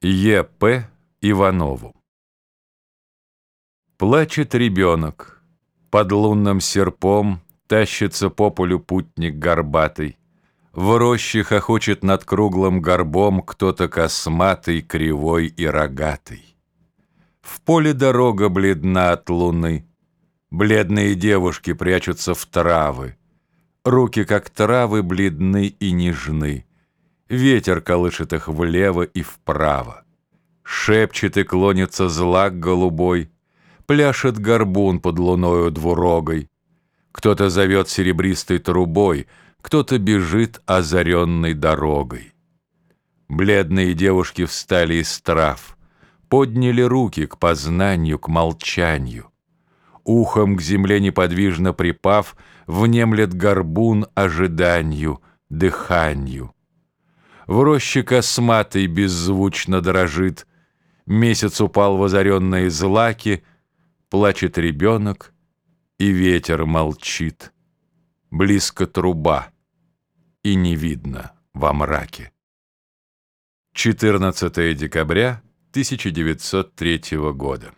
Е.П. Иванову. Плачет ребенок, под лунным серпом Тащится по полю путник горбатый, В роще хохочет над круглым горбом Кто-то косматый, кривой и рогатый. В поле дорога бледна от луны, Бледные девушки прячутся в травы, Руки, как травы, бледны и нежны, Ветер колышет их влево и вправо. Шепчет и клонится злак голубой, Пляшет горбун под луною двурогой. Кто-то зовет серебристой трубой, Кто-то бежит озаренной дорогой. Бледные девушки встали из трав, Подняли руки к познанию, к молчанию. Ухом к земле неподвижно припав, Внемлет горбун ожиданию, дыханию. В роще косматой беззвучно дрожит, Месяц упал в озаренные злаки, Плачет ребенок, и ветер молчит. Близко труба, и не видно во мраке. 14 декабря 1903 года.